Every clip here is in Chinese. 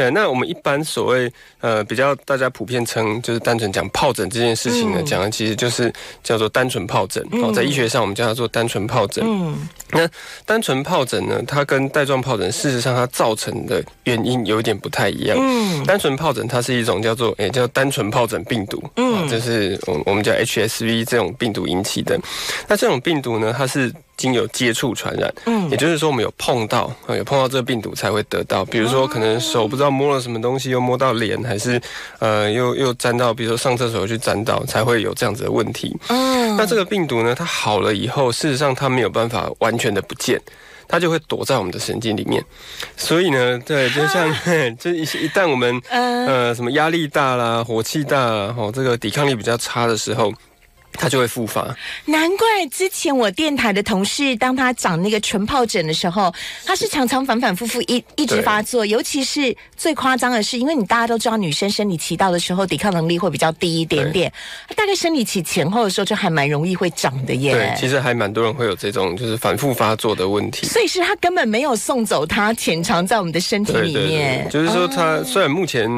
对，那我们一般所谓呃比较大家普遍称就是单纯讲疱疹这件事情呢，讲的其实就是叫做单纯疱疹。哦，在医学上我们叫它做单纯疱疹。嗯，那单纯疱疹呢，它跟带状疱疹事实上它造成的原因有一点不太一样。嗯，单纯疱疹它是一种叫做也叫单纯疱疹病毒。嗯，就是我我们叫 HSV 这种病毒引起的。那这种病毒呢，它是。经有接触传染，嗯，也就是说我们有碰到，有碰到这个病毒才会得到。比如说可能手不知道摸了什么东西，又摸到脸，还是呃又又沾到，比如说上厕所去沾到，才会有这样子的问题。嗯，那这个病毒呢，它好了以后，事实上它没有办法完全的不见，它就会躲在我们的神经里面。所以呢，对，就像 这一一旦我们呃什么压力大啦、火气大，哦，这个抵抗力比较差的时候。它就会复发，难怪之前我电台的同事，当他长那个唇疱疹的时候，他是常常反反复复一一直发作，尤其是最夸张的是，因为你大家都知道，女生生理期到的时候，抵抗能力会比较低一点点，大概生理期前后的时候，就还蛮容易会长的耶。对，其实还蛮多人会有这种就是反复发作的问题，所以是他根本没有送走它，潜藏在我们的身体里面。就是说，它虽然目前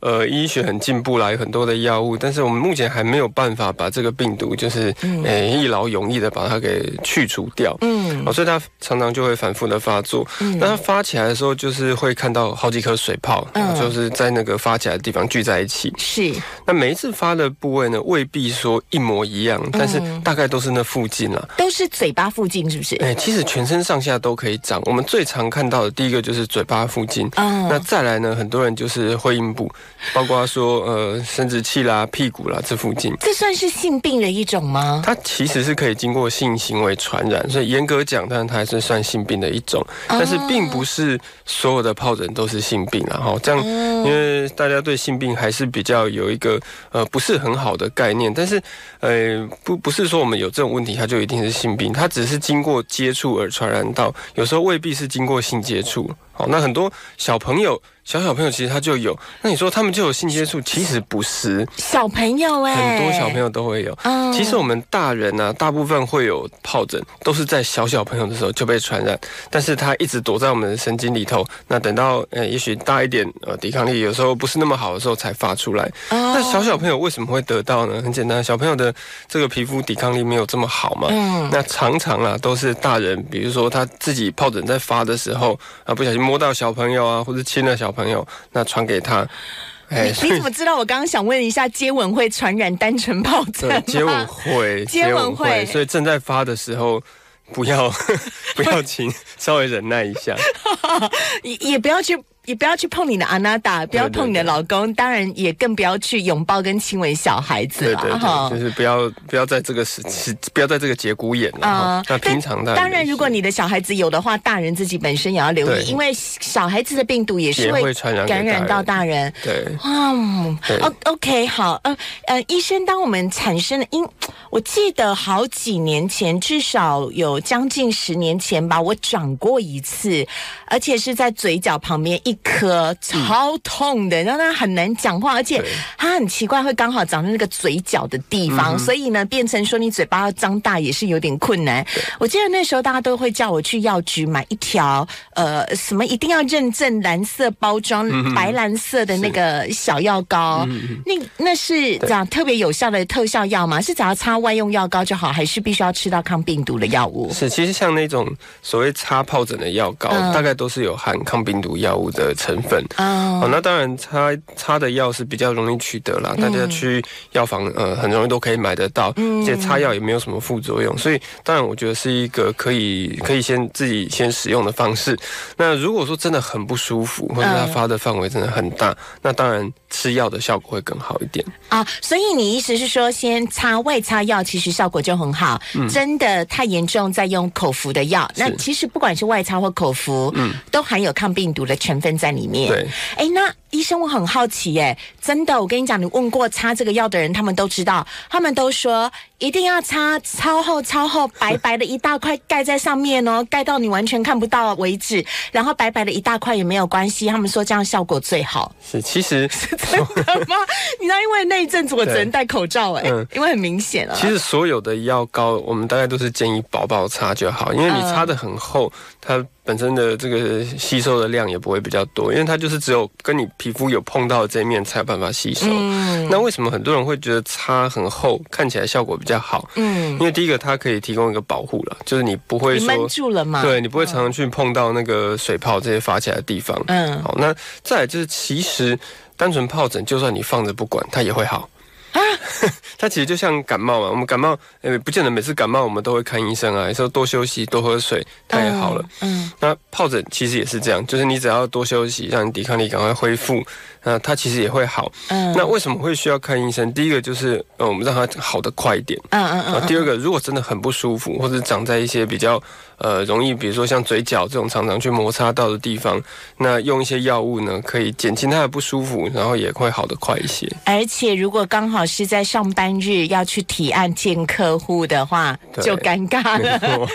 呃医学很进步啦，有很多的药物，但是我们目前还没有办法把这个病毒。就是诶一劳永逸的把它给去除掉，嗯，哦，所以它常常就会反复的发作。嗯那它发起来的时候，就是会看到好几颗水泡，嗯就是在那个发起来的地方聚在一起。是，那每一次发的部位呢，未必说一模一样，但是大概都是那附近啦，都是嘴巴附近，是不是？哎，其实全身上下都可以长。我们最常看到的第一个就是嘴巴附近，嗯，那再来呢，很多人就是会阴部，包括说呃生殖器啦、屁股啦这附近，这算是性病的一种吗？它其实是可以经过性行为传染，所以严格讲，但它还是算性病的一种。但是并不是所有的疱疹都是性病然后，这样，因为大家对性病还是比较有一个呃不是很好的概念。但是，呃，不不是说我们有这种问题，它就一定是性病，它只是经过接触而传染到，有时候未必是经过性接触。好，那很多小朋友。小小朋友其实他就有，那你说他们就有性接触，其实不是小朋友哎，很多小朋友都会有。嗯其实我们大人呢，大部分会有疱疹，都是在小小朋友的时候就被传染，但是他一直躲在我们的神经里头。那等到呃，也许大一点，呃，抵抗力有时候不是那么好的时候才发出来。那小小朋友为什么会得到呢？很简单，小朋友的这个皮肤抵抗力没有这么好嘛。嗯。那常常啊，都是大人，比如说他自己疱疹在发的时候啊，不小心摸到小朋友啊，或者亲了小。朋友，那传给他。哎，你怎么知道？我刚刚想问一下，接吻会传染单纯疱疹 接吻会，接吻会，所以正在发的时候，不要不要请，稍微忍耐一下，也也不要去。也不要去碰你的阿娜达，不要碰你的老公，当然也更不要去拥抱跟亲吻小孩子了哈。就是不要不要在这个时时，不要在这个节骨眼了。那平常的，当然如果你的小孩子有的话，大人自己本身也要留意，因为小孩子的病毒也是会传染感染到大人。对，哇，O OK 好，呃呃，医生，当我们产生了因，我记得好几年前，至少有将近十年前吧，我长过一次，而且是在嘴角旁边一。颗超痛的，让他很难讲话，而且他很奇怪，会刚好长在那个嘴角的地方，所以呢，变成说你嘴巴要张大也是有点困难。我记得那时候大家都会叫我去药局买一条，呃，什么一定要认证蓝色包装、白蓝色的那个小药膏，那那是这样特别有效的特效药吗？是只要擦外用药膏就好，还是必须要吃到抗病毒的药物？是，其实像那种所谓擦疱疹的药膏，大概都是有含抗病毒药物的。成分。哦，那当然擦擦的药是比较容易取得啦，大家去药房呃很容易都可以买得到，而且擦药也没有什么副作用，所以当然我觉得是一个可以可以先自己先使用的方式。那如果说真的很不舒服，或者它发的范围真的很大，那当然吃药的效果会更好一点啊。所以你意思是说，先擦外擦药，其实效果就很好。真的太严重，再用口服的药。那其实不管是外擦或口服，嗯，都含有抗病毒的成分在。在里面，对，哎，那医生，我很好奇，耶，真的，我跟你讲，你问过擦这个药的人，他们都知道，他们都说一定要擦超厚、超厚、白白的一大块盖在上面哦，盖到你完全看不到为止，然后白白的一大块也没有关系，他们说这样效果最好。是，其实 是真的吗？你知道，因为那一阵子我只能戴口罩，哎，因为很明显啊。其实所有的药膏，我们大概都是建议薄薄擦就好，因为你擦的很厚，它。本身的这个吸收的量也不会比较多，因为它就是只有跟你皮肤有碰到的这一面才有办法吸收。那为什么很多人会觉得擦很厚，看起来效果比较好？嗯，因为第一个它可以提供一个保护了，就是你不会闷住了嘛，对你不会常常去碰到那个水泡这些发起来的地方。嗯，好，那再就是其实单纯疱疹，就算你放着不管，它也会好。啊，它其实就像感冒嘛，我们感冒，呃，不见得每次感冒我们都会看医生啊，有时候多休息、多喝水，它也好了。嗯，那疱疹其实也是这样，就是你只要多休息，让你抵抗力赶快恢复。那它其实也会好。嗯，那为什么会需要看医生？第一个就是，呃，我们让它好的快一点。嗯嗯嗯。第二个，如果真的很不舒服，或者长在一些比较呃容易，比如说像嘴角这种常常去摩擦到的地方，那用一些药物呢，可以减轻它的不舒服，然后也会好得快一些。而且，如果刚好是在上班日要去提案见客户的话，就尴尬了。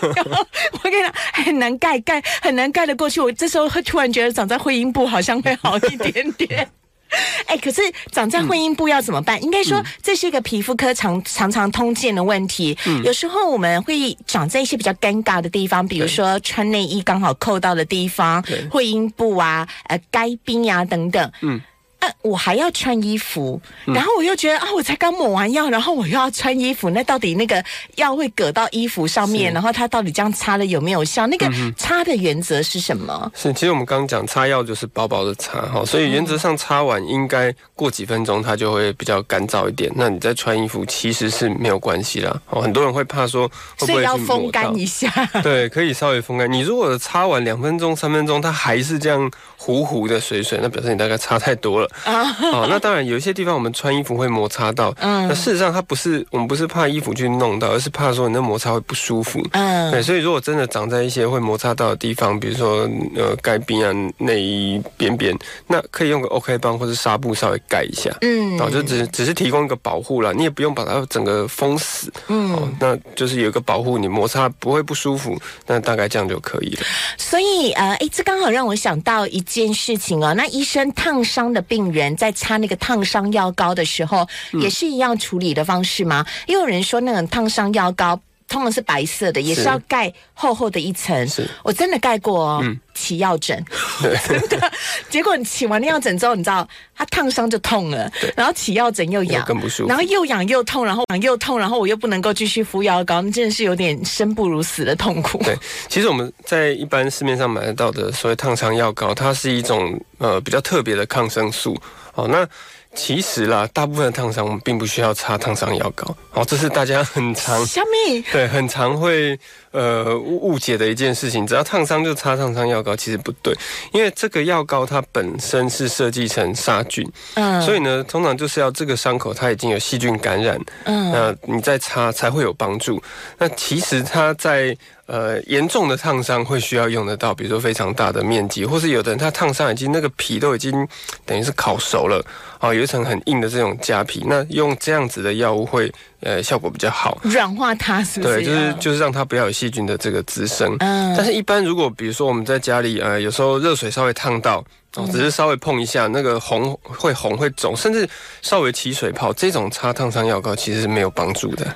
我跟你讲，很难盖盖，很难盖得过去。我这时候会突然觉得长在会阴部好像会好一点点。哎，可是长在会阴部要怎么办？应该说这是一个皮肤科常常常通见的问题。嗯，有时候我们会长在一些比较尴尬的地方，比如说穿内衣刚好扣到的地方，会阴部啊，呃，该冰呀等等。嗯。啊，我还要穿衣服，然后我又觉得啊，我才刚抹完药，然后我又要穿衣服，那到底那个药会搁到衣服上面，然后它到底这样擦了有没有效？那个擦的原则是什么？是，其实我们刚刚讲擦药就是薄薄的擦哈，所以原则上擦完应该过几分钟它就会比较干燥一点。那你再穿衣服其实是没有关系啦。哦，很多人会怕说，所以要风干一下。对，可以稍微风干。你如果擦完两分钟、三分钟，它还是这样糊糊的水水，那表示你大概擦太多了。啊，好，那当然有一些地方我们穿衣服会摩擦到，嗯，那事实上它不是我们不是怕衣服去弄到，而是怕说你那摩擦会不舒服，嗯，对，所以如果真的长在一些会摩擦到的地方，比如说呃盖边啊内衣边边，那可以用个 OK 棒或者纱布稍微盖一下，嗯，哦，就只只是提供一个保护了，你也不用把它整个封死，嗯，哦，那就是有一个保护，你摩擦不会不舒服，那大概这样就可以了。所以呃，哎，这刚好让我想到一件事情哦，那医生烫伤的病人。在擦那个烫伤药膏的时候，也是一样处理的方式吗？也有人说那种烫伤药膏通常是白色的，也是要盖厚厚的一层。是我真的盖过哦，起药疹，真的。结果你起完那药疹之后，你知道它烫伤就痛了，然后起药疹又痒，更不舒服。然后又痒又痛，然后痒又痛，然后我又不能够继续敷药膏，那真的是有点生不如死的痛苦。对，其实我们在一般市面上买得到的所谓烫伤药膏，它是一种呃比较特别的抗生素。哦，那其实啦，大部分的烫伤我们并不需要擦烫伤药膏。哦，这是大家很常小米对很常会呃误解的一件事情。只要烫伤就擦烫伤药膏，其实不对，因为这个药膏它本身是设计成杀菌，嗯，所以呢，通常就是要这个伤口它已经有细菌感染，嗯，那你再擦才会有帮助。那其实它在。呃，严重的烫伤会需要用得到，比如说非常大的面积，或是有的人他烫伤已经那个皮都已经等于是烤熟了，啊，有一层很硬的这种痂皮，那用这样子的药物会呃效果比较好，软化它是不是？对，就是就是让它不要有细菌的这个滋生。嗯，但是一般如果比如说我们在家里呃有时候热水稍微烫到。哦，只是稍微碰一下，那个红会红会肿，甚至稍微起水泡，这种擦烫伤药膏其实是没有帮助的。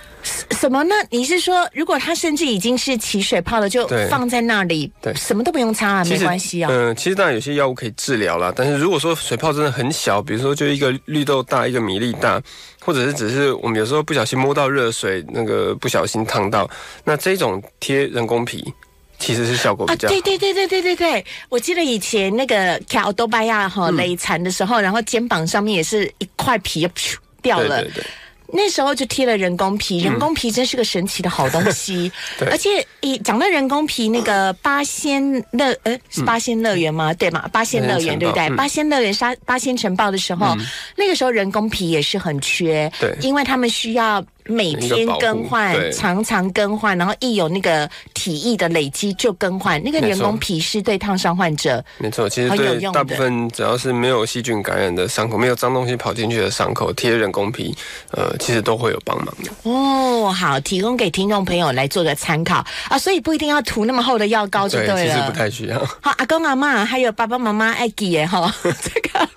什么呢？你是说，如果它甚至已经是起水泡了，就放在那里，对，什么都不用擦啊，没关系啊。嗯，其实当然有些药物可以治疗啦，但是如果说水泡真的很小，比如说就一个绿豆大，一个米粒大，或者是只是我们有时候不小心摸到热水，那个不小心烫到，那这种贴人工皮。其实是效果比较。对对对对对对对，我记得以前那个卡多巴亚哈累残的时候，然后肩膀上面也是一块皮掉了。对对对。那时候就贴了人工皮，人工皮真是个神奇的好东西。对。而且，一讲到人工皮，那个八仙乐，呃，是八仙乐园吗？对嘛，八仙乐园对不对？八仙乐园杀八仙城堡的时候，那个时候人工皮也是很缺，对，因为他们需要。每天更换，常常更换，然后一有那个体液的累积就更换。那个人工皮是对烫伤患者，没错，其实对大部分只要是没有细菌感染的伤口，没有脏东西跑进去的伤口，贴人工皮，呃，其实都会有帮忙的。哦，好，提供给听众朋友来做个参考啊，所以不一定要涂那么厚的药膏就对了，其实不太需要。好，阿公阿妈还有爸爸妈妈爱记耶哈，这个。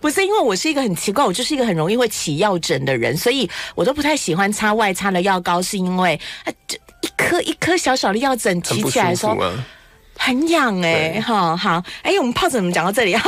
不是因为我是一个很奇怪，我就是一个很容易会起药疹的人，所以我都不太喜欢擦外擦的药膏，是因为啊，这一颗一颗小小的药疹提起来的时候，很痒哎，哈好，哎，我们疱疹怎么讲到这里？好，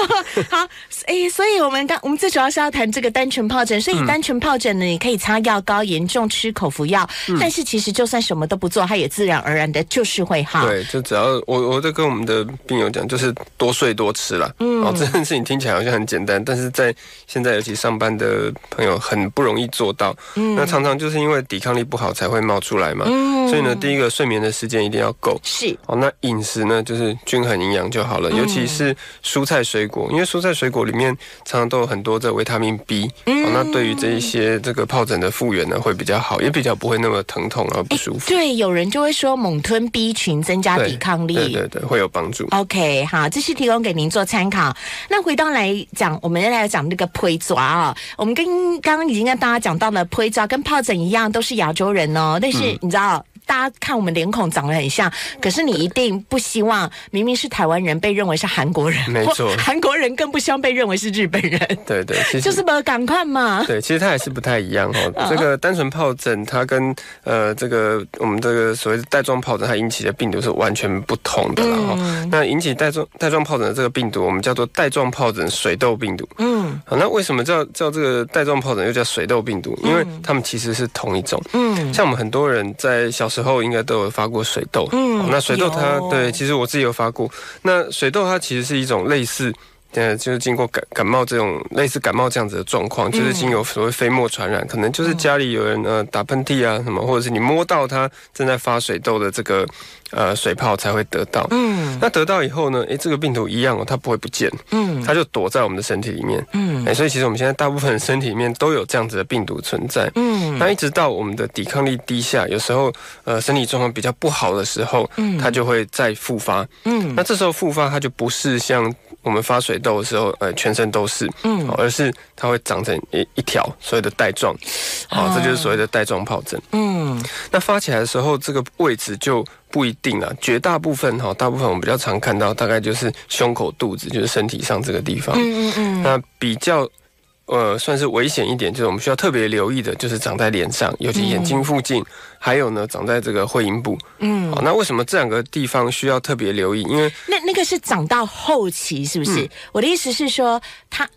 哎，所以我们刚我们最主要是要谈这个单纯疱疹，所以单纯疱疹呢，你可以擦药膏，严重吃口服药，但是其实就算什么都不做，它也自然而然的就是会好。对，就只要我我在跟我们的病友讲，就是多睡多吃了。嗯，哦，这件事情听起来好像很简单，但是在现在尤其上班的朋友很不容易做到。嗯，那常常就是因为抵抗力不好才会冒出来嘛。嗯，所以呢，第一个睡眠的时间一定要够。是。哦，那饮食呢？就是均衡营养就好了，尤其是蔬菜水果，因为蔬菜水果里面常常都有很多这维他命 B，嗯，那对于这一些这个疱疹的复原呢，会比较好，也比较不会那么疼痛而不舒服。对，有人就会说猛吞 B 群增加抵抗力，对对对，会有帮助。OK，好，这是提供给您做参考。那回到来讲，我们来讲这个胚爪啊，我们跟刚刚已经跟大家讲到了胚爪跟疱疹一样，都是亚洲人哦，但是你知道。大家看我们脸孔长得很像，可是你一定不希望明明是台湾人被认为是韩国人，没错，韩国人更不希望被认为是日本人。对对，就是不赶快嘛。对，其实它还是不太一样哦。这个单纯疱疹，它跟呃这个我们这个所谓的带状疱疹，它引起的病毒是完全不同的了哈。那引起带状带状疱疹的这个病毒，我们叫做带状疱疹水痘病毒。嗯，好，那为什么叫叫这个带状疱疹又叫水痘病毒？因为它们其实是同一种。嗯，像我们很多人在小时时候应该都有发过水痘，嗯，那水痘它对，其实我自己有发过。那水痘它其实是一种类似，呃，就是经过感感冒这种类似感冒这样子的状况，就是经由所谓飞沫传染，可能就是家里有人呃打喷嚏啊什么，或者是你摸到它正在发水痘的这个。呃，水泡才会得到。嗯，那得到以后呢？哎，这个病毒一样哦，它不会不见。嗯，它就躲在我们的身体里面。嗯，哎，所以其实我们现在大部分身体里面都有这样子的病毒存在。嗯，那一直到我们的抵抗力低下，有时候呃身体状况比较不好的时候，嗯，它就会再复发。嗯，那这时候复发，它就不是像我们发水痘的时候，呃，全身都是。嗯，而是它会长成一一条所谓的带状。好，这就是所谓的带状疱疹。嗯，那发起来的时候，这个位置就。不一定了，绝大部分哈，大部分我们比较常看到，大概就是胸口、肚子，就是身体上这个地方。嗯嗯嗯。那比较呃，算是危险一点，就是我们需要特别留意的，就是长在脸上，尤其眼睛附近，还有呢，长在这个会阴部。嗯。好，那为什么这两个地方需要特别留意？因为那那个是长到后期，是不是？我的意思是说，它。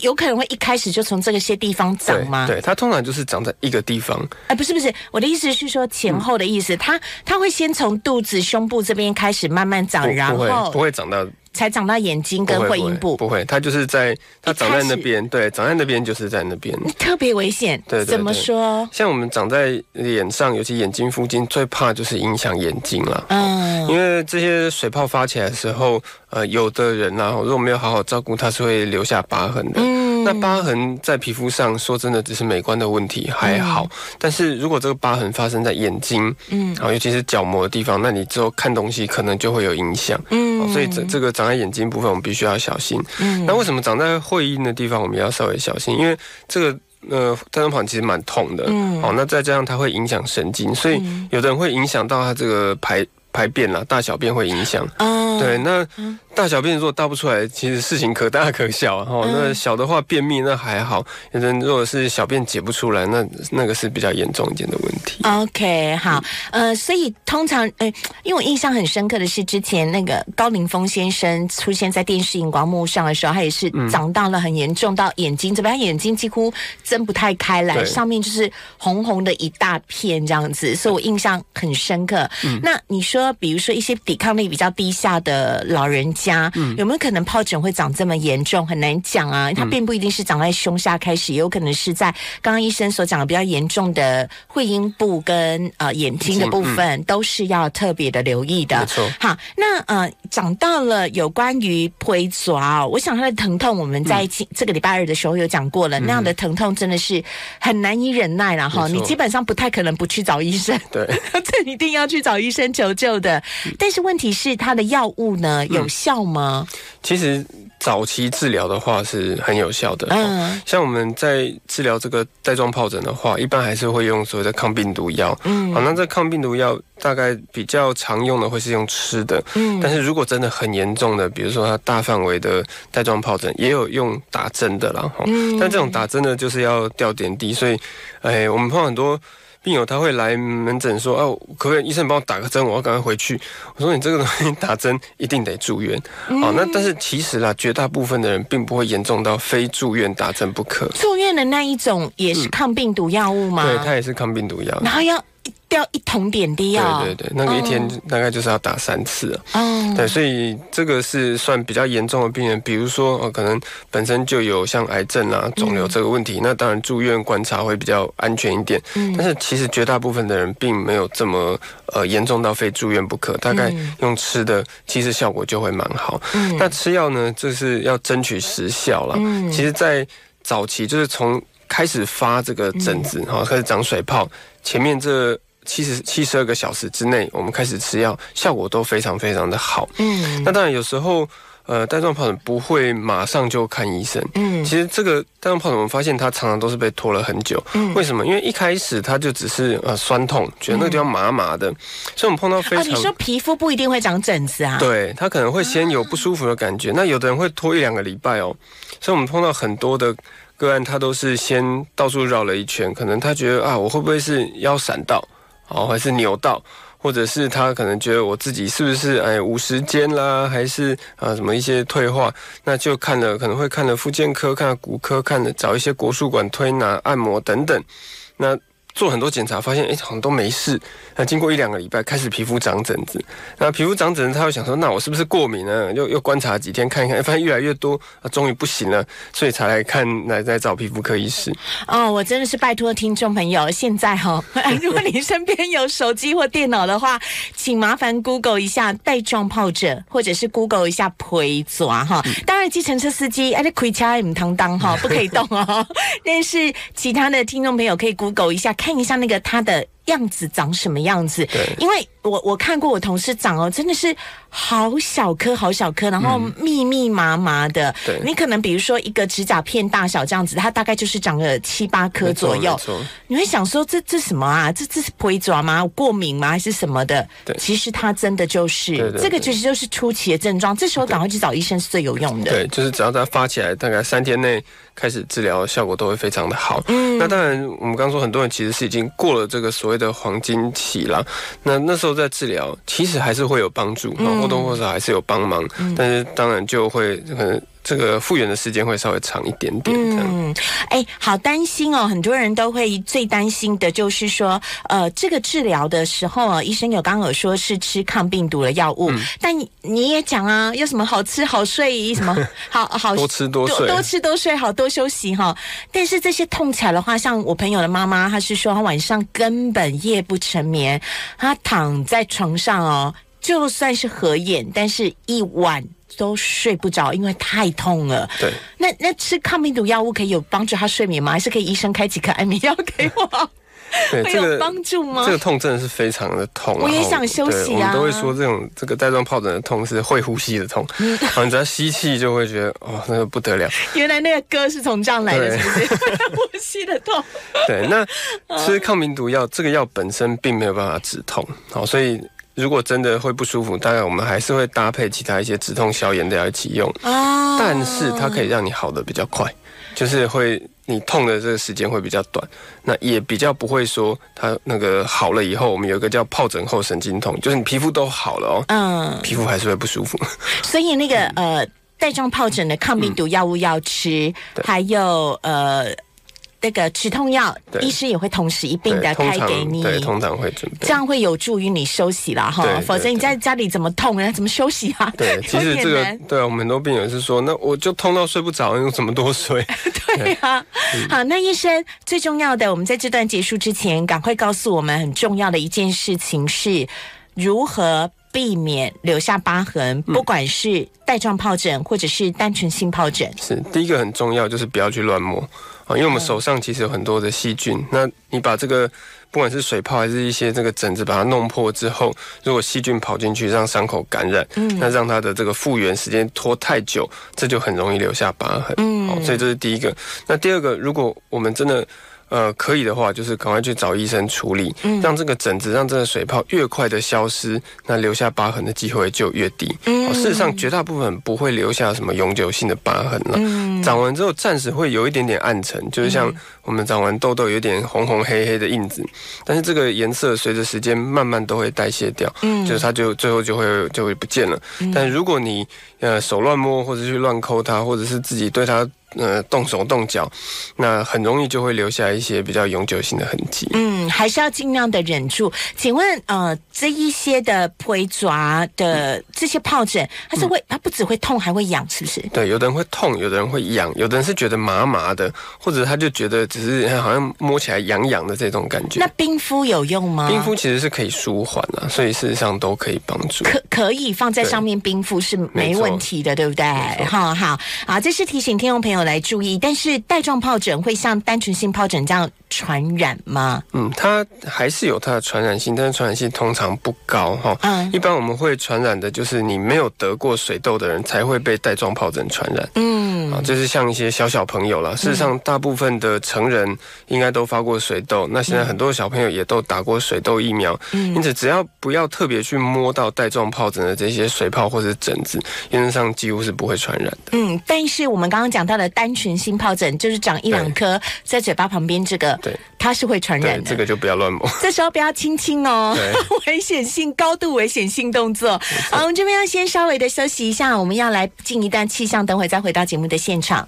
有可能会一开始就从这些地方长吗？对，它通常就是长在一个地方。哎，不是不是，我的意思是说前后的意思，它它会先从肚子、胸部这边开始慢慢长，然后不会长到。才长到眼睛跟会阴部，不会，它就是在它长在那边，对，长在那边就是在那边，特别危险。对，怎么说？像我们长在脸上，尤其眼睛附近，最怕就是影响眼睛了。嗯，因为这些水泡发起来的时候，呃，有的人啊，如果没有好好照顾，它是会留下疤痕的。嗯。那疤痕在皮肤上，说真的只是美观的问题，还好。但是如果这个疤痕发生在眼睛，嗯，好，尤其是角膜的地方，那你之后看东西可能就会有影响。嗯，所以这这个长在眼睛部分，我们必须要小心。嗯，那为什么长在会阴的地方，我们要稍微小心？因为这个呃，带状疱其实蛮痛的。嗯，好，那再加上它会影响神经，所以有的人会影响到他这个排排便啦，大小便会影响。哦，对，那。大小便如果大不出来，其实事情可大可小哈。那小的话便秘那还好，有人如果是小便解不出来，那那个是比较严重一点的问题。OK，好，呃，所以通常，哎，因为我印象很深刻的是之前那个高凌风先生出现在电视荧光幕上的时候，他也是长到了很严重，到眼睛这边眼睛几乎睁不太开来，上面就是红红的一大片这样子，所以我印象很深刻。嗯那你说，比如说一些抵抗力比较低下的老人家。家有没有可能疱疹会长这么严重？很难讲啊，它并不一定是长在胸下开始，也有可能是在刚刚医生所讲的比较严重的会阴部跟呃眼睛的部分，都是要特别的留意的。没错。好，那呃，讲到了有关于推爪，我想它的疼痛，我们在这个礼拜二的时候有讲过了，那样的疼痛真的是很难以忍耐了哈。你基本上不太可能不去找医生，对，这一定要去找医生求救的。但是问题是，它的药物呢有效？吗？其实早期治疗的话是很有效的。嗯，像我们在治疗这个带状疱疹的话，一般还是会用所谓的抗病毒药。嗯，好，那这抗病毒药大概比较常用的会是用吃的。嗯，但是如果真的很严重的，比如说它大范围的带状疱疹，也有用打针的啦。嗯，但这种打针的，就是要吊点滴，所以，哎，我们碰到很多。病友他会来门诊说：“哦，可不可以医生帮我打个针？我要赶快回去。”我说：“你这个东西打针一定得住院。”哦，那但是其实啦，绝大部分的人并不会严重到非住院打针不可。住院的那一种也是抗病毒药物吗？对，它也是抗病毒药。然后要。掉一桶点滴啊！对对对，那个一天大概就是要打三次啊。哦，对，所以这个是算比较严重的病人，比如说哦，可能本身就有像癌症啊、肿瘤这个问题，那当然住院观察会比较安全一点。嗯，但是其实绝大部分的人并没有这么呃严重到非住院不可，大概用吃的其实效果就会蛮好。嗯，那吃药呢，就是要争取时效了。嗯，其实，在早期就是从开始发这个疹子，然后开始长水泡，前面这。七十七十二个小时之内，我们开始吃药，效果都非常非常的好。嗯，那当然有时候，呃，带状疱疹不会马上就看医生。嗯，其实这个带状疱疹，我们发现它常常都是被拖了很久。嗯，为什么？因为一开始它就只是呃酸痛，觉得那个地方麻麻的，所以我们碰到非常。你说皮肤不一定会长疹子啊？对，它可能会先有不舒服的感觉，那有的人会拖一两个礼拜哦。所以我们碰到很多的个案，他都是先到处绕了一圈，可能他觉得啊，我会不会是腰闪到？哦，还是扭到，或者是他可能觉得我自己是不是哎无时间啦，还是啊什么一些退化，那就看了可能会看了复健科，看了骨科，看了找一些国术馆推拿、按摩等等，那。做很多检查，发现哎，好像都没事。那经过一两个礼拜，开始皮肤长疹子。那皮肤长疹子，他会想说，那我是不是过敏呢？又又观察几天，看一看，发现越来越多，啊，终于不行了，所以才来看，来来找皮肤科医师。哦，我真的是拜托听众朋友，现在哈，如果你身边有手机或电脑的话，请麻烦 Google 一下带状疱疹，或者是 Google 一下皮抓哈。当然，计程车司机哎，你开车唔当当哈，不可以动哦。但是其他的听众朋友可以 Google 一下。看一下那个他的样子长什么样子，因为我我看过我同事长哦，真的是好小颗好小颗，然后密密麻麻的。对你可能比如说一个指甲片大小这样子，它大概就是长了七八颗左右。你会想说这这什么啊？这这是灰爪吗？过敏吗？还是什么的？对，其实它真的就是这个，其实就是初期的症状。这时候赶快去找医生是最有用的。对，就是只要它发起来，大概三天内。开始治疗效果都会非常的好。嗯，那当然，我们刚刚说很多人其实是已经过了这个所谓的黄金期了。那那时候在治疗，其实还是会有帮助，或多或少还是有帮忙。但是当然就会可能。这个复原的时间会稍微长一点点。嗯，哎，好担心哦，很多人都会最担心的就是说，呃，这个治疗的时候啊，医生有刚刚有说是吃抗病毒的药物，但你也讲啊，有什么好吃好睡，什么 好好多吃多睡，多吃多睡，好多休息哈。但是这些痛起来的话，像我朋友的妈妈，她是说她晚上根本夜不成眠，她躺在床上哦，就算是合眼，但是一晚。都睡不着，因为太痛了。对，那那吃抗病毒药物可以有帮助他睡眠吗？还是可以医生开几颗安眠药给我？对，会有帮助吗？这个痛真的是非常的痛。我也想休息啊。我们都会说这种这个带状疱疹的痛是会呼吸的痛，好，你只要吸气就会觉得哦，那个不得了。原来那个歌是从这样来的，是不是？呼吸的痛。对，那吃抗病毒药，这个药本身并没有办法止痛，好，所以。如果真的会不舒服，当然我们还是会搭配其他一些止痛消炎的药一起用。啊，但是它可以让你好的比较快，就是会你痛的这个时间会比较短，那也比较不会说它那个好了以后，我们有一个叫疱疹后神经痛，就是你皮肤都好了哦，嗯，皮肤还是会不舒服。所以那个呃带状疱疹的抗病毒药物要吃，还有呃。那个止痛药，医师也会同时一并的开给你，对，通常会准备，这样会有助于你休息啦，哈，否则你在家里怎么痛，啊怎么休息啊？对，其实这个，对我们很多病人是说，那我就痛到睡不着，用怎么多睡？对啊，好，那医生最重要的，我们在这段结束之前，赶快告诉我们很重要的一件事情是如何。避免留下疤痕，不管是带状疱疹或者是单纯性疱疹，是第一个很重要，就是不要去乱摸啊，因为我们手上其实有很多的细菌，那你把这个不管是水泡还是一些这个疹子把它弄破之后，如果细菌跑进去让伤口感染，嗯，那让它的这个复原时间拖太久，这就很容易留下疤痕，嗯，所以这是第一个。那第二个，如果我们真的呃，可以的话，就是赶快去找医生处理，让这个疹子、让这个水泡越快的消失，那留下疤痕的机会就越低。事实上，绝大部分不会留下什么永久性的疤痕了。长完之后，暂时会有一点点暗沉，就是像我们长完痘痘有点红红黑黑的印子，但是这个颜色随着时间慢慢都会代谢掉，就是它就最后就会就会不见了。但如果你呃手乱摸或者去乱抠它，或者是自己对它。呃，动手动脚，那很容易就会留下一些比较永久性的痕迹。嗯，还是要尽量的忍住。请问，呃，这一些的腿爪的这些疱疹，它是会，它不只会痛，还会痒，是不是？对，有的人会痛，有的人会痒，有的人是觉得麻麻的，或者他就觉得只是好像摸起来痒痒的这种感觉。那冰敷有用吗？冰敷其实是可以舒缓啊，所以事实上都可以帮助。可可以放在上面冰敷是没问题的，对不对？好好好，这是提醒听众朋友。来注意，但是带状疱疹会像单纯性疱疹这样传染吗？嗯，它还是有它的传染性，但是传染性通常不高哈。嗯，一般我们会传染的就是你没有得过水痘的人才会被带状疱疹传染。嗯，啊，就是像一些小小朋友了。事实上，大部分的成人应该都发过水痘，那现在很多小朋友也都打过水痘疫苗。嗯，因此只要不要特别去摸到带状疱疹的这些水泡或者疹子，原则上几乎是不会传染的。嗯，但是我们刚刚讲到的。单纯性疱疹就是长一两颗在嘴巴旁边，这个对它是会传染的，这个就不要乱摸。这时候不要亲亲哦，危险性高度危险性动作。好，我们这边要先稍微的休息一下，我们要来进一段气象，等会再回到节目的现场。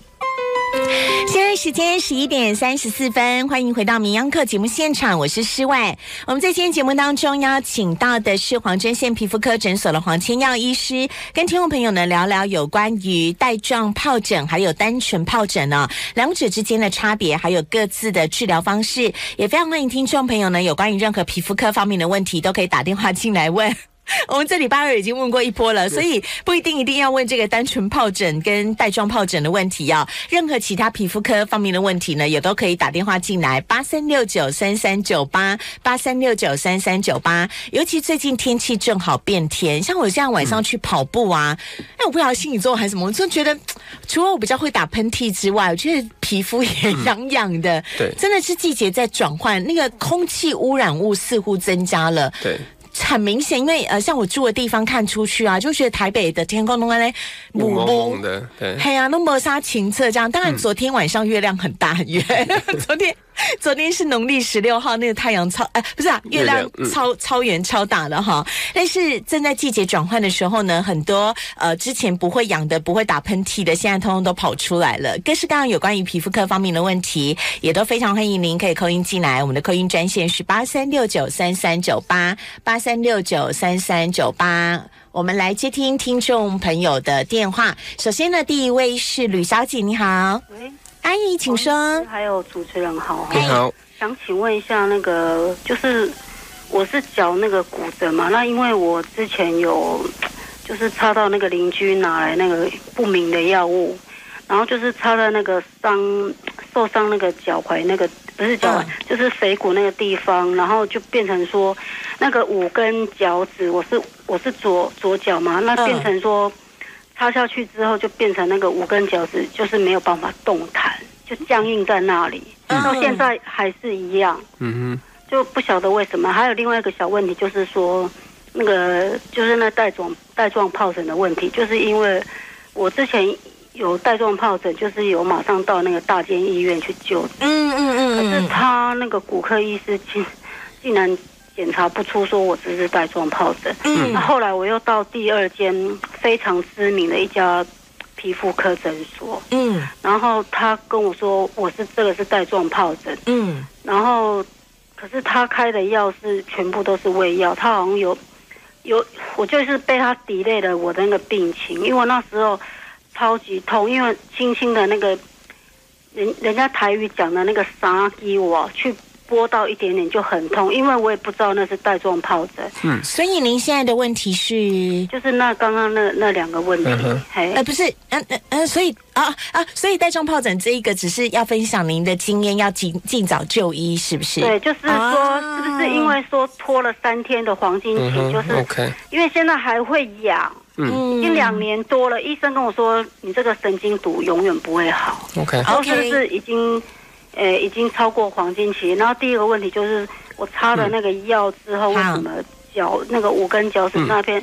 现在时间十一点三十四分，欢迎回到《名央课》节目现场，我是施外。我们在今天节目当中邀请到的是黄针线皮肤科诊所的黄千耀医师，跟听众朋友呢聊聊有关于带状疱疹还有单纯疱疹呢两者之间的差别，还有各自的治疗方式。也非常欢迎听众朋友呢有关于任何皮肤科方面的问题，都可以打电话进来问。我们这里八二已经问过一波了，所以不一定一定要问这个单纯疱疹跟带状疱疹的问题啊。任何其他皮肤科方面的问题呢，也都可以打电话进来八三六九三三九八八三六九三三九八。尤其最近天气正好变天，像我现在晚上去跑步啊，哎，我不知道心理作用还是什么，我就觉得 除了我比较会打喷嚏之外，我觉得皮肤也痒痒的。对，真的是季节在转换，那个空气污染物似乎增加了。对。很明显，因为呃，像我住的地方看出去啊，就觉得台北的天空弄来蒙蒙的，对，嘿呀，那么沙晴色这样。当然，昨天晚上月亮很大很圆，昨天。昨天是农历十六号，那个太阳超哎，不是啊，月亮超超圆超大的哈。但是正在季节转换的时候呢，很多呃之前不会痒的、不会打喷嚏的，现在通通都跑出来了。各式各样有关于皮肤科方面的问题，也都非常欢迎您可以扣音进来。我们的扣音专线是八三六九三三九八八三六九三三九八。我们来接听听众朋友的电话。首先呢，第一位是吕小姐，你好。喂。阿姨，请说。还有主持人好，你好。想请问一下，那个就是我是脚那个骨折嘛？那因为我之前有就是插到那个邻居拿来那个不明的药物，然后就是插在那个伤受伤那个脚踝那个不是脚踝，就是腓骨那个地方，然后就变成说那个五根脚趾，我是我是左左脚嘛，那变成说。插下去之后，就变成那个五根脚趾，就是没有办法动弹，就僵硬在那里，到现在还是一样。嗯哼，就不晓得为什么。还有另外一个小问题，就是说，那个就是那带状带状疱疹的问题，就是因为我之前有带状疱疹，就是有马上到那个大间医院去救。嗯嗯嗯。可是他那个骨科医师竟竟然。检查不出，说我只是带状疱疹。嗯，那后来我又到第二间非常知名的一家皮肤科诊所。嗯，然后他跟我说我是这个是带状疱疹。嗯，然后可是他开的药是全部都是胃药，他好像有有我就是被他抵累了我的那个病情，因为我那时候超级痛，因为轻轻的那个人人家台语讲的那个杀鸡我去。拨到一点点就很痛，因为我也不知道那是带状疱疹。嗯，所以您现在的问题是，就是那刚刚那那两个问题，呃，不是，嗯嗯嗯，所以啊啊，所以带状疱疹这一个只是要分享您的经验，要尽尽早就医，是不是？对，就是说，是不是因为说拖了三天的黄金期，就是 OK？因为现在还会痒，嗯，已经两年多了，医生跟我说，你这个神经毒永远不会好。OK，然后是不是已经？呃，已经超过黄金期。然后第一个问题就是，我擦了那个药之后，为什么脚那个五根脚趾那边、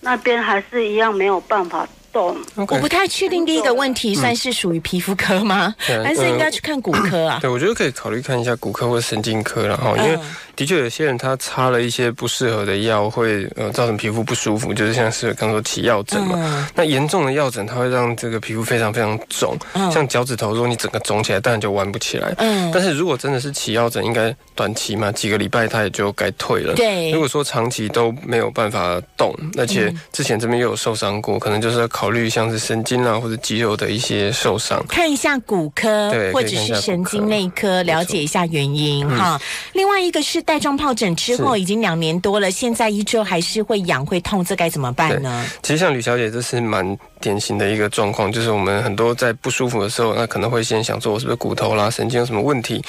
那边还是一样没有办法动？我不太确定第一个问题算是属于皮肤科吗？对还是应该去看骨科啊？对，我觉得可以考虑看一下骨科或神经科，然后因为嗯的确有些人他擦了一些不适合的药，会呃造成皮肤不舒服，就是像是刚说起药疹嘛。嗯那严重的药疹，它会让这个皮肤非常非常肿，嗯像脚趾头，如果你整个肿起来，当然就弯不起来。嗯但是如果真的是起药疹，应该短期嘛，几个礼拜它也就该退了。对如果说长期都没有办法动，而且嗯之前这边又有受伤过，可能就是要考虑像是神经啊或者肌肉的一些受伤。看一下骨科对或者是神经内科，了解一下原因哈。另外一个是带状疱疹之后已经两年多了，现在依旧还是会痒会痛，这该怎么办呢？其实像吕小姐，这是蛮典型的一个状况，就是我们很多在不舒服的时候，那可能会先想说我是不是骨头啦、神经有什么问题。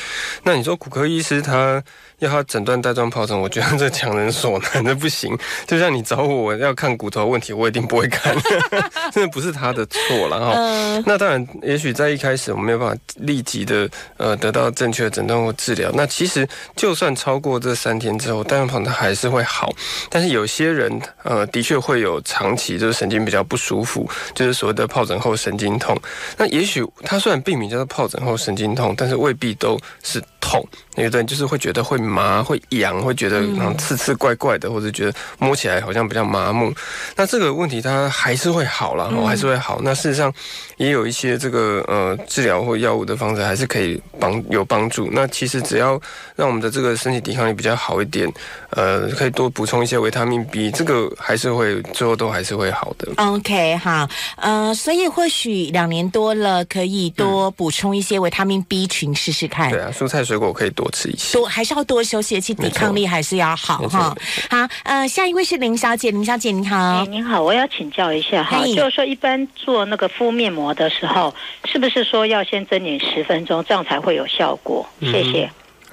那你说骨科医师他要他诊断带状疱疹，我觉得这强人所难的不行。就像你找我我要看骨头问题，我一定不会看，真的不是他的错了哈。嗯那当然，也许在一开始我们没有办法立即的呃得到正确的诊断或治疗。那其实就算超过过这三天之后，带状疱疹还是会好。但是有些人呃的确会有长期就是神经比较不舒服，就是所谓的疱疹后神经痛。那也许它虽然病名叫做疱疹后神经痛，但是未必都是痛。有的人就是会觉得会麻、会痒，会觉得然后刺刺怪怪的，或者觉得摸起来好像比较麻木。那这个问题它还是会好了，哦，还是会好。那事实上也有一些这个呃治疗或药物的方式还是可以帮有帮助。那其实只要让我们的这个身体抵抗力比较好一点，呃，可以多补充一些维他命 B，这个还是会最后都还是会好的。OK，好，呃，所以或许两年多了，可以多补充一些维他命 B 群试试看。对啊，蔬菜水果可以多吃一些。多还是要多休息，其实抵抗力还是要好哈。好，呃，下一位是林小姐，林小姐你好哎，。您好，我要请教一下哈，就是说一般做那个敷面膜的时候，是不是说要先蒸脸十分钟，这样才会有效果？嗯谢谢。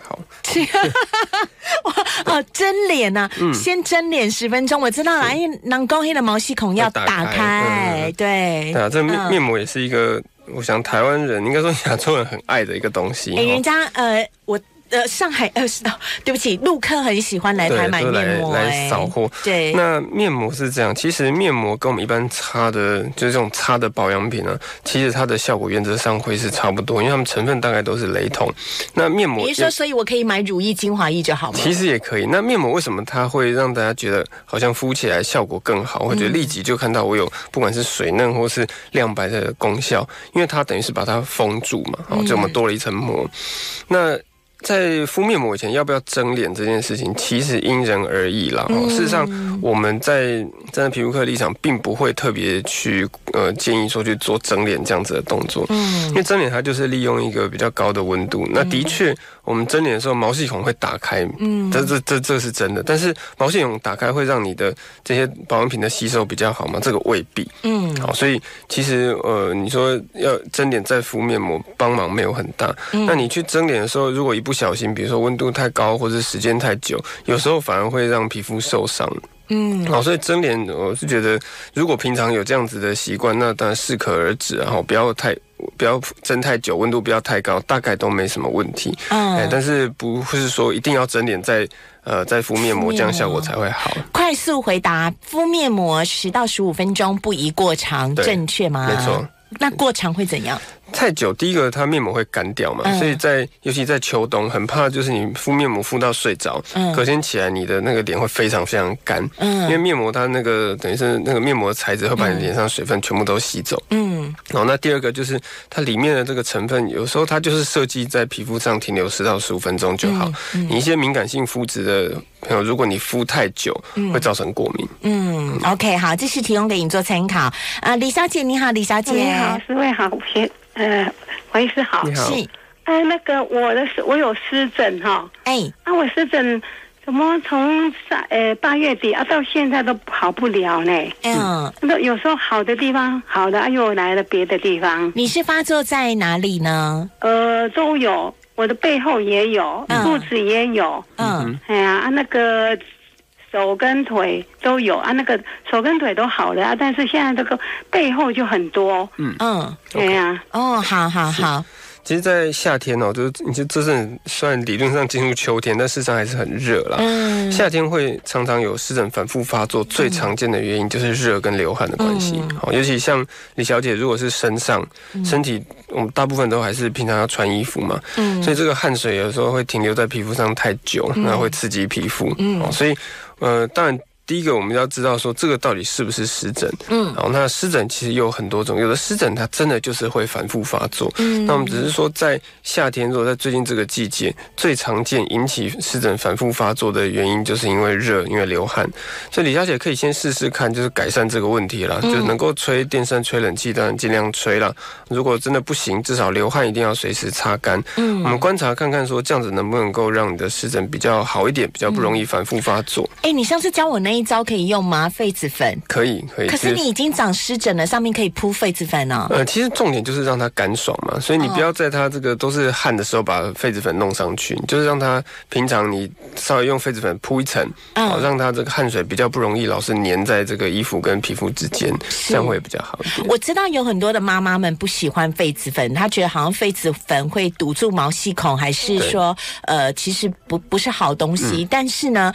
好，哦，蒸脸呐、嗯先蒸脸十分钟，我知道了，因为囊宫黑的毛细孔要要打打开对。对啊，这面嗯面膜也是一个，我想台湾人应该说亚洲人很爱的一个东西。哎、哦人家呃，我呃，上海呃，是哦对不起，陆客很喜欢来台买面膜、来哎扫货。对，那面膜是这样，其实面膜跟我们一般擦的，就是这种擦的保养品呢，其实它的效果原则上会是差不多，因为它们成分大概都是雷同。那面膜你是说，所以我可以买乳液、精华液就好吗？其实也可以。那面膜为什么它会让大家觉得好像敷起来效果更好，或者立即就看到我有不管是水嫩或是亮白的功效？因为它等于是把它封住嘛，哦，就我们多了一层膜。那在敷面膜以前，要不要蒸脸这件事情，其实因人而异啦。哦，事实上，我们在站在皮肤科的立场，并不会特别去呃建议说去做蒸脸这样子的动作。嗯因为蒸脸它就是利用一个比较高的温度，那的确我们蒸脸的时候毛细孔会打开，嗯这这这这是真的。但是毛细孔打开会让你的这些保养品的吸收比较好吗？这个未必。嗯好，所以其实呃，你说要蒸脸再敷面膜，帮忙没有很大。嗯那你去蒸脸的时候，如果一不小心，比如说温度太高或者时间太久，有时候反而会让皮肤受伤。嗯好，所以蒸脸我是觉得，如果平常有这样子的习惯，那当然适可而止，然后不要太不要蒸太久，温度不要太高，大概都没什么问题。哎，嗯，但是不是说一定要蒸脸再呃再敷面膜这样效果才会好。快速回答：敷面膜十到十五分钟，不宜过长，正确吗？没错。那过长会怎样？太久，第一个它面膜会干掉嘛，嗯所以在尤其在秋冬，很怕就是你敷面膜敷到睡着，嗯隔天起来你的那个脸会非常非常干，因为嗯面膜它那个等于是那个面膜的材质会把你脸上水分全部都吸走。嗯然后那第二个就是它里面的这个成分，有时候它就是设计在皮肤上停留十到十五分钟就好。嗯你一些敏感性肤质的朋友，如果你敷太久，会造成过敏。嗯，OK，好，这是提供给你做参考。啊，李小姐你好，李小姐，你好，四位好，学呃，黄医师好。你好，是，哎，那个我的湿，我有湿疹哈，哎，啊，我湿疹怎么从三呃八月底啊到现在都好不了呢？嗯，那有时候好的地方好的，啊又来了别的地方，你是发作在哪里呢？呃，都有，我的背后也有，嗯肚子也有，嗯哎呀，啊那个。手跟腿都有啊，那个手跟腿都好了啊，但是现在这个背后就很多，嗯，嗯，对呀，哦，好好好，其实，在夏天哦，就是你就这阵算理论上进入秋天，但事实上还是很热啦。嗯，夏天会常常有湿疹反复发作，最常见的原因就是热跟流汗的关系。好，尤其像李小姐，如果是身上身体，我们大部分都还是平常要穿衣服嘛，嗯，所以这个汗水有时候会停留在皮肤上太久，那会刺激皮肤。嗯，所以呃但第一个我们要知道说这个到底是不是湿疹，嗯，然后那湿疹其实有很多种，有的湿疹它真的就是会反复发作，嗯，那我们只是说在夏天，如果在最近这个季节，最常见引起湿疹反复发作的原因，就是因为热，因为流汗，所以李小姐可以先试试看，就是改善这个问题啦，就是能够吹电扇、吹冷气，当然尽量吹了。如果真的不行，至少流汗一定要随时擦干。嗯，我们观察看看说这样子能不能够让你的湿疹比较好一点，比较不容易反复发作。哎，你上次教我那。一招可以用吗？痱子粉可以，可以。可是你已经长湿疹了，上面可以铺痱子粉呢。呃，其实重点就是让它干爽嘛，所以你不要在它这个都是汗的时候把痱子粉弄上去，就是让它平常你稍微用痱子粉铺一层，好让它这个汗水比较不容易老是粘在这个衣服跟皮肤之间，这样会比较好一点。我知道有很多的妈妈们不喜欢痱子粉，她觉得好像痱子粉会堵住毛细孔，还是说呃其实不不是好东西，但是呢。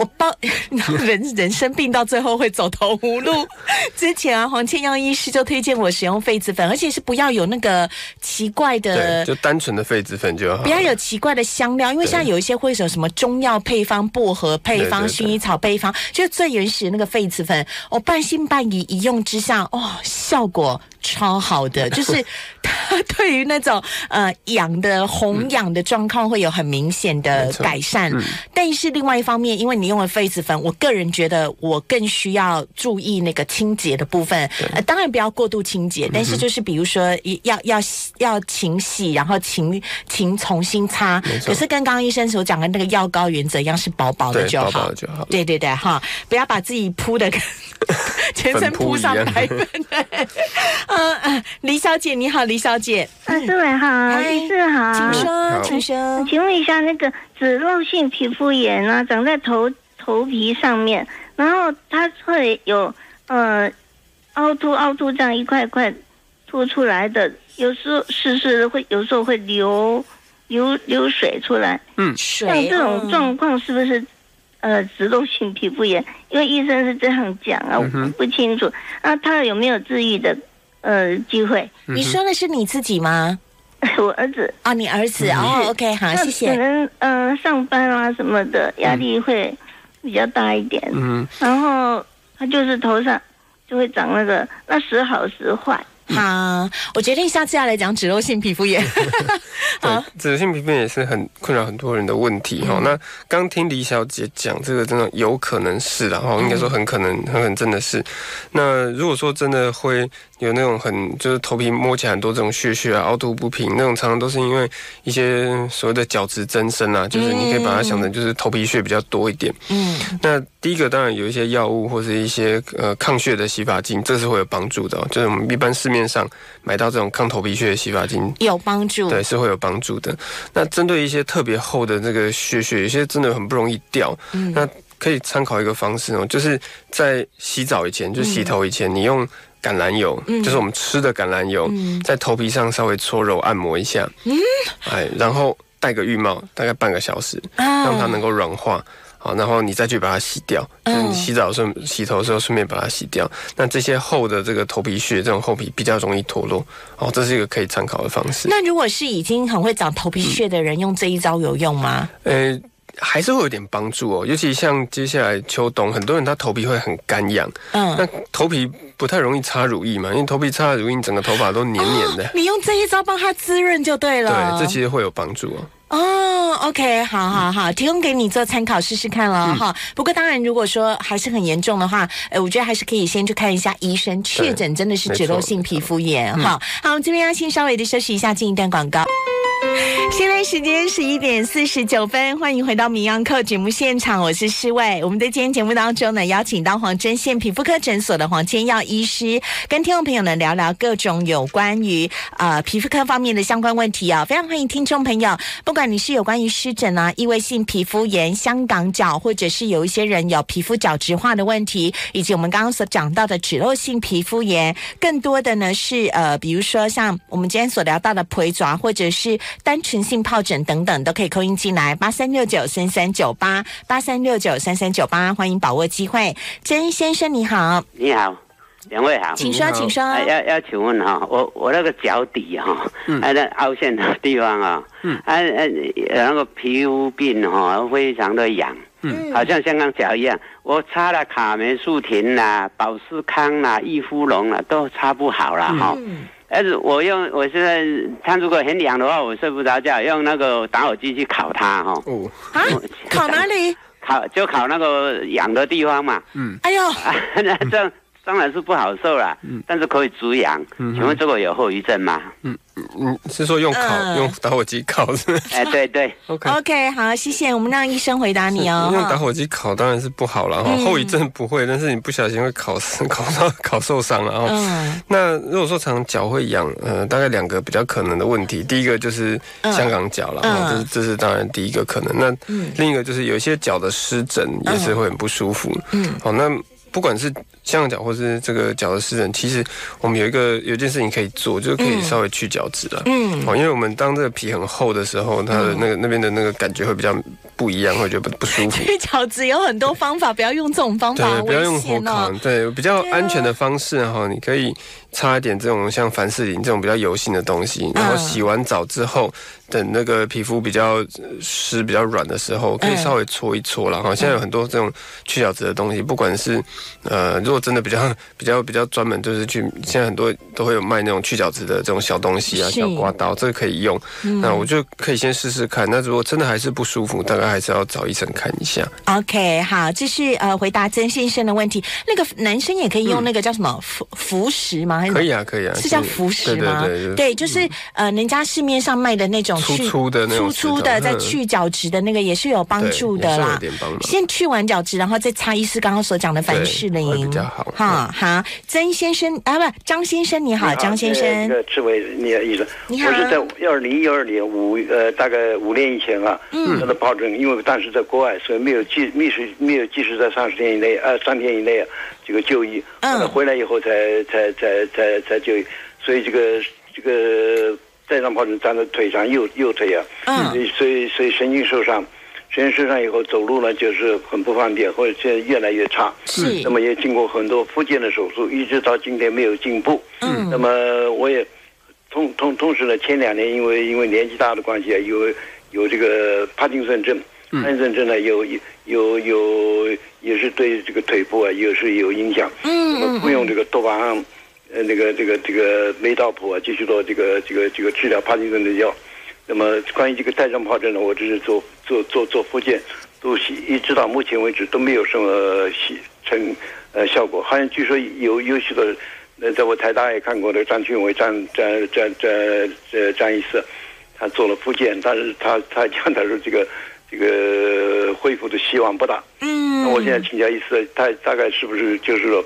我报 人人生病到最后会走投无路。之前啊，黄倩耀医师就推荐我使用痱子粉，而且是不要有那个奇怪的，就单纯的痱子粉就好。不要有奇怪的香料，因为现在有一些会有什么中药配方、薄荷配方、薰衣草配方，就最原始的那个痱子粉，我半信半疑，一用之下，哦，效果。超好的，就是它对于那种呃痒的红痒的状况会有很明显的改善。但是另外一方面，因为你用了痱子粉，我个人觉得我更需要注意那个清洁的部分。呃，当然不要过度清洁，但是就是比如说要要要勤洗，然后勤勤重新擦。可是跟刚刚医生所讲的那个药膏原则一样，是薄薄的就好。就好。对对对，哈，不要把自己铺的 全身铺上白粉。嗯 嗯，李小姐你好，李小姐，啊，四伟好，医师好，请说，请说，请问一下，那个脂漏性皮肤炎啊，长在头头皮上面，然后它会有呃凹凸凹凸这样一块块凸出来的，有时候是是会有时候会流流流水出来，嗯，水，像这种状况是不是呃脂漏性皮肤炎？因为医生是这样讲啊，我不清楚，那他有没有治愈的？呃，机会，你说的是你自己吗？我儿子啊，你儿子哦，OK，好，谢谢。可能嗯，上班啊什么的压力会比较大一点，嗯，然后他就是头上就会长那个，那时好时坏。好，我决定下次要来讲脂漏性皮肤炎。好，脂漏性皮肤炎也是很困扰很多人的问题哈。那刚听李小姐讲，这个真的有可能是，然后应该说很可能，很很真的是。那如果说真的会。有那种很就是头皮摸起来很多这种屑屑啊凹凸不平那种，常常都是因为一些所谓的角质增生啊，就是你可以把它想成就是头皮屑比较多一点。嗯，那第一个当然有一些药物或者一些呃抗血的洗发精，这是会有帮助的。就是我们一般市面上买到这种抗头皮屑的洗发精有帮助，对，是会有帮助的。那针对一些特别厚的那个屑屑，有些真的很不容易掉，嗯那可以参考一个方式哦，就是在洗澡以前，就洗头以前，你用。橄榄油就是我们吃的橄榄油，在头皮上稍微搓揉按摩一下，嗯哎，然后戴个浴帽，大概半个小时，让它能够软化，好，然后你再去把它洗掉。就是你洗澡顺洗头的时候顺便把它洗掉。那这些厚的这个头皮屑，这种厚皮比较容易脱落，哦，这是一个可以参考的方式。那如果是已经很会长头皮屑的人，用这一招有用吗？呃。还是会有点帮助哦，尤其像接下来秋冬，很多人他头皮会很干痒，嗯，那头皮不太容易擦乳液嘛，因为头皮擦乳液，整个头发都黏黏的。你用这一招帮他滋润就对了。对，这其实会有帮助哦。哦，OK，好好好，提供给你做参考试试看了哈。不过当然，如果说还是很严重的话，呃，我觉得还是可以先去看一下医生，确诊真的是脂漏性皮肤炎哈。好，我们这边要先稍微的休息一下，进一段广告。现在时间十一点四十九分，欢迎回到《名扬课》节目现场，我是施卫。我们在今天节目当中呢，邀请到黄针线皮肤科诊所的黄千耀医师，跟听众朋友呢聊聊各种有关于呃皮肤科方面的相关问题啊。非常欢迎听众朋友，不管你是有关于湿疹啊、异位性皮肤炎、香港脚，或者是有一些人有皮肤角质化的问题，以及我们刚刚所讲到的脂漏性皮肤炎，更多的呢是呃，比如说像我们今天所聊到的腿爪，或者是单纯性疱疹等等，都可以扣音进来八三六九三三九八八三六九三三九八，欢迎把握机会。曾先生你好，你好，两位好。请说，请说。哎要要请问哈，我我那个脚底哈，哎那凹陷的地方啊，嗯啊啊那个皮肤病哈，非常的痒，嗯好像香港脚一样。我擦了卡梅素婷啦、保湿康啦、益肤龙啦，都擦不好了哈。嗯但是我用我现在它如果很痒的话，我睡不着觉，用那个打火机去烤它哈，哦，啊，烤哪里？烤就烤那个痒的地方嘛。哎呦，啊，那这样当然是不好受了，但是可以止痒。请问这个有后遗症吗？嗯嗯，是说用烤、嗯用打火机烤是 哎，对对，？OK。OK，好，谢谢，我们让医生回答你哦。用打火机烤当然是不好了哈，嗯后遗症不会，但是你不小心会烤死、烤到烤受伤了哈。嗯那如果说常脚会痒，呃，大概两个比较可能的问题，第一个就是香港脚了，这是这是当然第一个可能。那另一个就是有一些脚的湿疹也是会很不舒服。嗯好，那不管是香港脚或是这个脚的湿疹，其实我们有一个有一件事情可以做，就是可以稍微去角质了。嗯哦，因为我们当这个皮很厚的时候，它的那个那边的那个感觉会比较不一样，会觉得不不舒服。去角质有很多方法，不要用这种方法，对，不要用火烤对，比较安全的方式哈，你可以擦一点这种像凡士林这种比较油性的东西，然后嗯洗完澡之后，等那个皮肤比较呃湿、比较软的时候，可以嗯稍微搓一搓了哈。现在有很多这种去角质的东西，不管是呃，如果真的比较 比较比较专门，就是去现在很多都会有卖那种去角质的这种小东西啊，小刮刀，这个可以用。那我就可以先试试看。那如果真的还是不舒服，大概还是要找医生看一下。OK，好，这是呃回答曾先生的问题。那个男生也可以用那个叫什么服服食吗？还是可以啊，可以啊，是叫服食吗？对对对对，就是呃，人家市面上卖的那种粗去粗的那种粗粗的，在去角质的那个也是有帮助的啦。先去完角质，然后再擦医师刚刚所讲的凡士林，较好。哈好，曾先生啊，不，张先生你好，张先这生，个志伟，你的意思？你好。我是在二零一二年五呃，大概五年以前啊，嗯。得了疱疹，因为当时在国外，所以没有及没时没有及时在三十天以内呃三天以内啊这个就医，嗯。回来以后才才才才才就医，所以这个这个带状疱疹长在腿上右右腿啊，嗯。所以所以神经受伤，神经受伤以后走路呢就是很不方便，或者现在越来越差。是那么也经过很多复健的手术，一直到今天没有进步。嗯那么我也同同同时呢，前两年因为因为年纪大的关系啊，有有这个帕金森症，帕金森症呢有有有也是对这个腿部啊也是有影响。嗯那么服用这个多巴胺，呃那个这个这个梅道普啊，继续做这个这个这个治疗帕金森的药。那么关于这个带状疱疹呢，我这是做做做做复健，都是一直到目前为止都没有什么效成呃效果。好像据说有有许多，那，在我台大也看过的张俊伟张张张张呃张医师，他做了复健，但是他他讲他说这个这个恢复的希望不大。嗯，那我现在请教医师，他大概是不是就是说，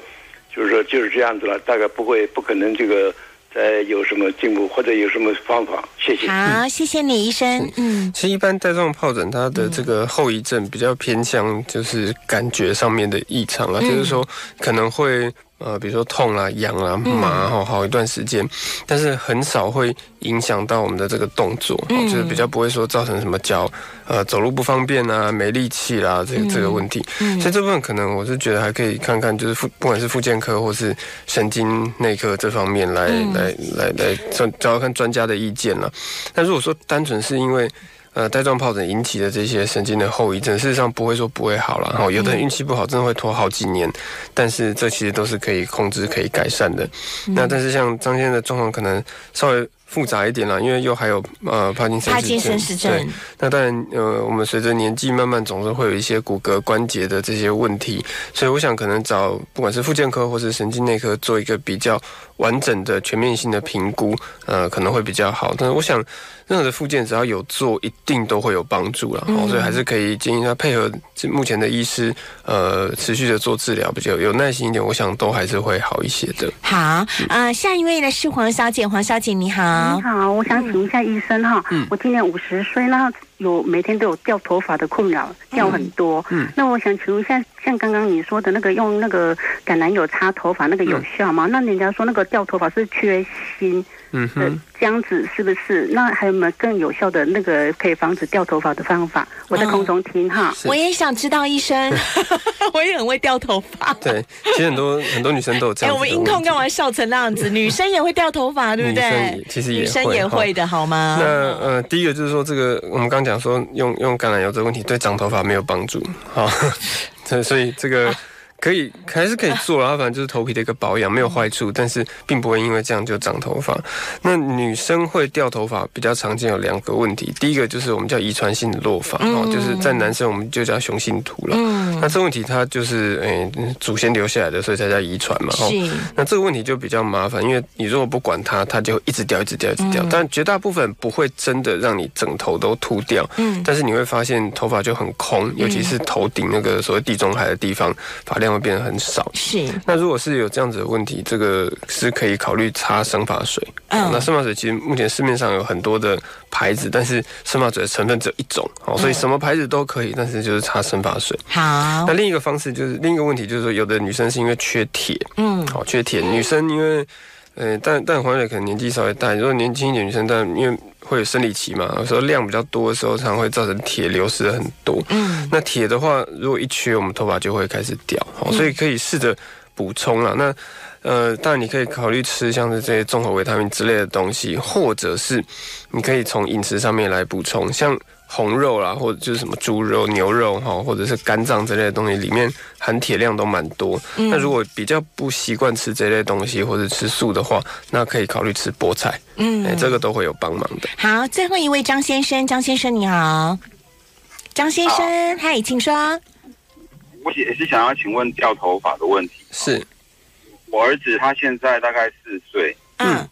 就是说就是这样子了？大概不会不可能这个再有什么进步，或者有什么方法？谢谢。好，谢谢你医生，嗯。其实一般带状疱疹它的这个后遗症比较偏向就是感觉上面的异常啊，就是说可能会呃比如说痛啊、痒啊、麻哈好一段时间，但是很少会影响到我们的这个动作，哦就是比较不会说造成什么脚呃走路不方便啊、没力气啦这个这个问题。所以这部分可能我是觉得还可以看看，就是复不管是复健科或是神经内科这方面来、来来来找找看专家的意见了。那如果说单纯是因为呃带状疱疹引起的这些神经的后遗症，事实上不会说不会好了。哈、有的人运气不好，真的会拖好几年，但是这其实都是可以控制、可以改善的。那但是像张先生的状况，可能稍微复杂一点啦，因为又还有呃帕金森帕金森氏症对，那当然呃，我们随着年纪慢慢总是会有一些骨骼关节的这些问题，所以我想可能找不管是复健科或是神经内科做一个比较完整的全面性的评估，呃，可能会比较好。但是我想任何的复健只要有做，一定都会有帮助了、哦，所以还是可以建议他配合目前的医师，呃，持续的做治疗，比较有耐心一点，我想都还是会好一些的。好，呃，下一位呢是黄小姐，黄小姐你好你，好，我想请一下医生哈，嗯。我今年五十岁，那有每天都有掉头发的困扰，掉很多。嗯。那我想请问一下，像刚刚你说的那个用那个橄榄油擦头发那个有效吗？那人家说那个掉头发是缺锌嗯哼，这样子是不是？那还有没有更有效的那个可以防止掉头发的方法？我在空中听哈。我也想知道医生，我也很会掉头发。对，其实很多很多女生都有这哎，样我们音控干嘛笑成那样子？女生也会掉头发，对不女生对？其实女生也会的，好吗？那呃，第一个就是说，这个我们刚讲说用用橄榄油这个问题对长头发没有帮助，好，这所以这个可以还是可以做啦，它反正就是头皮的一个保养，没有坏处，但是并不会因为这样就长头发。那女生会掉头发比较常见有两个问题，第一个就是我们叫遗传性的落发，哦，就是在男生我们就叫雄性秃了。嗯，那这个问题它就是诶、祖先留下来的，所以才叫遗传嘛。哦，是，那这个问题就比较麻烦，因为你如果不管它，它就会一直掉、一直掉、一直掉。但绝大部分不会真的让你整头都秃掉，嗯但是你会发现头发就很空，尤其是头顶那个所谓地中海的地方，发量会变得很少。是，那如果是有这样子的问题，这个是可以考虑擦生发水。嗯那生发水其实目前市面上有很多的牌子，但是生发水的成分只有一种，哦，所以什么牌子都可以，但是就是擦生发水。好那，另一个方式就是另一个问题就是说，有的女生是因为缺铁，嗯，好缺铁，女生因为。呃，但但黄磊可能年纪稍微大，如果年轻一点女生，但因为会有生理期嘛，有时候量比较多的时候，常常会造成铁流失的很多。嗯，那铁的话，如果一缺，我们头发就会开始掉，好，所以可以试着补充啦。那呃，当然你可以考虑吃像是这些综合维他命之类的东西，或者是你可以从饮食上面来补充，像红肉啦，或者就是什么猪肉、牛肉哈，或者是肝脏之类的东西，里面含铁量都蛮多。那如果比较不习惯吃这类东西，或者吃素的话，那可以考虑吃菠菜，嗯哎、这个都会有帮忙的。好，最后一位张先生，张先生你好，张先生，嗨，请说。我也是想要请问掉头发的问题。是，我儿子他现在大概四岁，嗯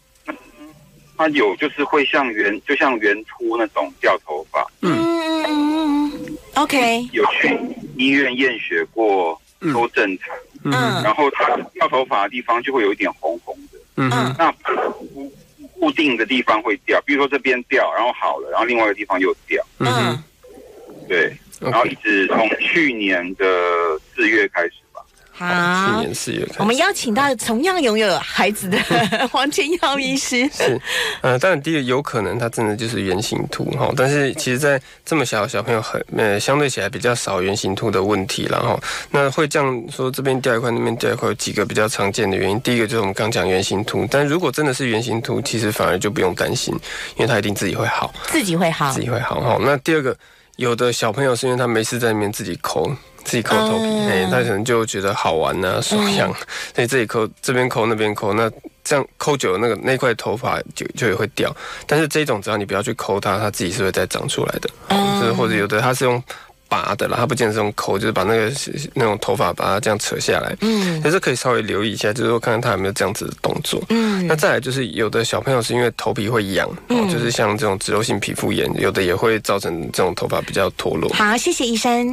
他有就是会像圆，就像圆秃那种掉头发，嗯。嗯嗯嗯，OK，有去医院验血过，都正常。嗯。然后他掉头发的地方就会有一点红红的，嗯。嗯。那固固定的地方会掉，比如说这边掉，然后好了，然后另外一个地方又掉，嗯，对，然后一直从去年的四月开始好。年四月开始我们邀请到同样拥有孩子的 黄千耀医师，是，呃，当然第一个有可能他真的就是圆形秃哈，但是其实，在这么小的小朋友很呃相对起来比较少圆形秃的问题然后。那会这样说，这边掉一块，那边掉一块，有几个比较常见的原因。第一个就是我们刚讲圆形秃，但如果真的是圆形秃，其实反而就不用担心，因为他一定自己会好，自己会好自。己会好哈。那第二个，有的小朋友是因为他没事在那边自己抠。自己抠头皮，嗯哎、他可能就觉得好玩呐、爽痒，所 以自己抠，这边抠，那边抠，那这样抠久了，那个那块头发就就也会掉。但是这种只要你不要去抠它，它自己是会再长出来的。嗯就是或者有的它是用拔的啦，它不见得是用抠，就是把那个那种头发把它这样扯下来。嗯但是可以稍微留意一下，就是说看看它有没有这样子的动作。嗯那再来就是有的小朋友是因为头皮会痒，哦，就是像这种脂漏性皮肤炎，有的也会造成这种头发比较脱落。好，谢谢医生。